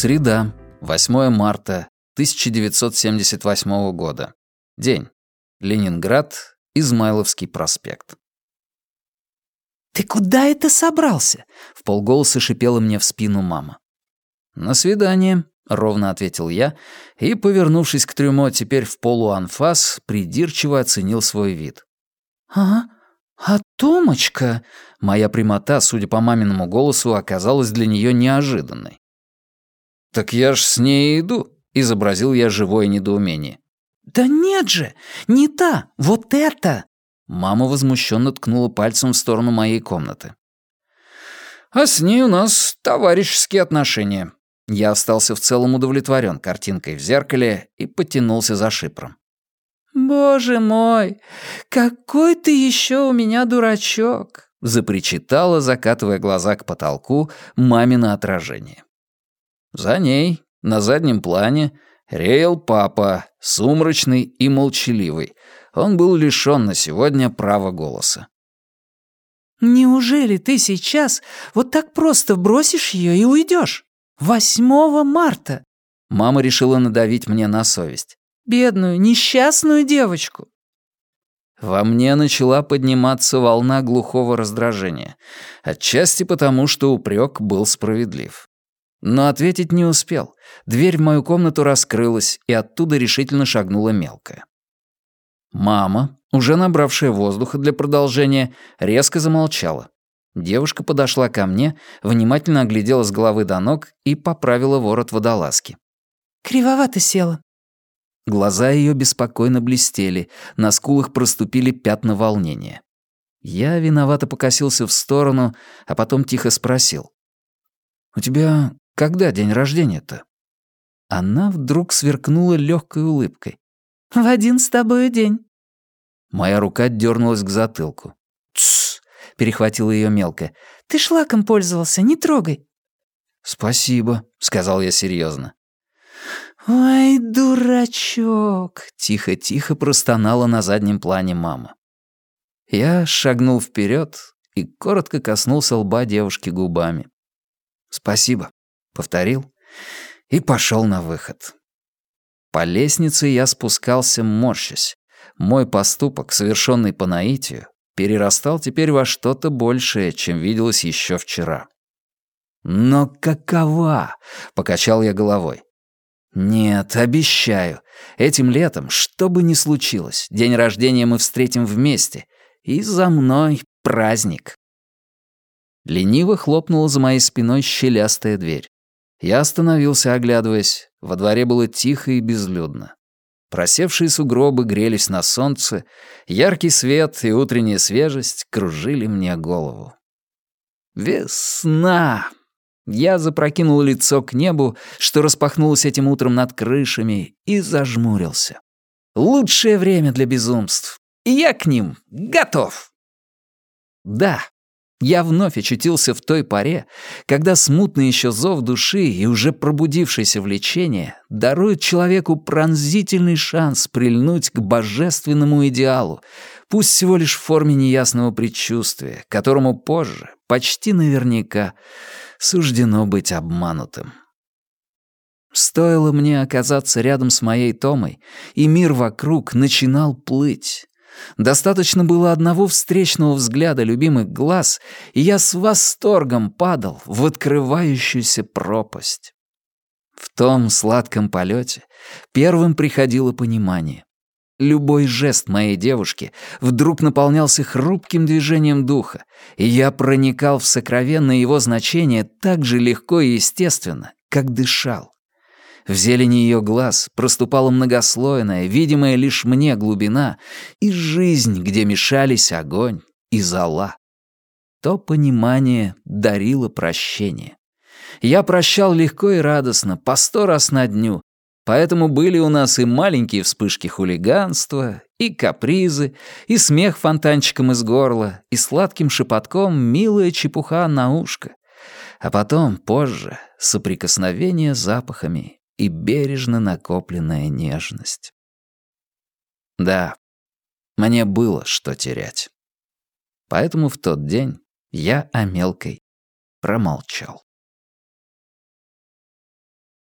Среда, 8 марта 1978 года. День. Ленинград, Измайловский проспект. «Ты куда это собрался?» — в полголоса шипела мне в спину мама. «На свидание», — ровно ответил я, и, повернувшись к трюмо теперь в полуанфас, придирчиво оценил свой вид. «А? А Томочка?» Моя прямота, судя по маминому голосу, оказалась для нее неожиданной. «Так я ж с ней иду», — изобразил я живое недоумение. «Да нет же, не та, вот это!» Мама возмущенно ткнула пальцем в сторону моей комнаты. «А с ней у нас товарищеские отношения». Я остался в целом удовлетворен картинкой в зеркале и потянулся за шипром. «Боже мой, какой ты еще у меня дурачок!» запричитала, закатывая глаза к потолку, мамино отражение. За ней, на заднем плане, реял папа, сумрачный и молчаливый. Он был лишён на сегодня права голоса. «Неужели ты сейчас вот так просто бросишь её и уйдёшь? 8 марта!» Мама решила надавить мне на совесть. «Бедную, несчастную девочку!» Во мне начала подниматься волна глухого раздражения. Отчасти потому, что упрек был справедлив. Но ответить не успел. Дверь в мою комнату раскрылась, и оттуда решительно шагнула мелкая. Мама, уже набравшая воздуха для продолжения, резко замолчала. Девушка подошла ко мне, внимательно оглядела с головы до ног и поправила ворот водолазки. «Кривовато села». Глаза ее беспокойно блестели, на скулах проступили пятна волнения. Я виновато покосился в сторону, а потом тихо спросил. «У тебя когда день рождения-то?» Она вдруг сверкнула легкой улыбкой. «В один с тобою день». Моя рука дернулась к затылку. «Тссс!» — перехватила ее мелко. «Ты шлаком пользовался, не трогай». «Спасибо», — сказал я серьезно. «Ой, дурачок!» — тихо-тихо простонала на заднем плане мама. Я шагнул вперед и коротко коснулся лба девушки губами. «Спасибо», — повторил и пошел на выход. По лестнице я спускался, морщась. Мой поступок, совершенный по наитию, перерастал теперь во что-то большее, чем виделось еще вчера. «Но какова?» — покачал я головой. «Нет, обещаю. Этим летом, что бы ни случилось, день рождения мы встретим вместе, и за мной праздник». Лениво хлопнула за моей спиной щелястая дверь. Я остановился, оглядываясь. Во дворе было тихо и безлюдно. Просевшие сугробы грелись на солнце, яркий свет и утренняя свежесть кружили мне голову. Весна! Я запрокинул лицо к небу, что распахнулось этим утром над крышами, и зажмурился. Лучшее время для безумств. И я к ним готов. Да, я вновь очутился в той поре, когда смутный еще зов души и уже пробудившееся влечение даруют человеку пронзительный шанс прильнуть к божественному идеалу, пусть всего лишь в форме неясного предчувствия, которому позже, почти наверняка, суждено быть обманутым. Стоило мне оказаться рядом с моей Томой, и мир вокруг начинал плыть. Достаточно было одного встречного взгляда любимых глаз, и я с восторгом падал в открывающуюся пропасть. В том сладком полете первым приходило понимание. Любой жест моей девушки вдруг наполнялся хрупким движением духа, и я проникал в сокровенное его значение так же легко и естественно, как дышал. В зелени ее глаз проступала многослойная, видимая лишь мне глубина и жизнь, где мешались огонь и зола. То понимание дарило прощение. Я прощал легко и радостно, по сто раз на дню, поэтому были у нас и маленькие вспышки хулиганства, и капризы, и смех фонтанчиком из горла, и сладким шепотком милая чепуха на ушко. А потом, позже, соприкосновение запахами и бережно накопленная нежность. Да, мне было что терять. Поэтому в тот день я о мелкой промолчал.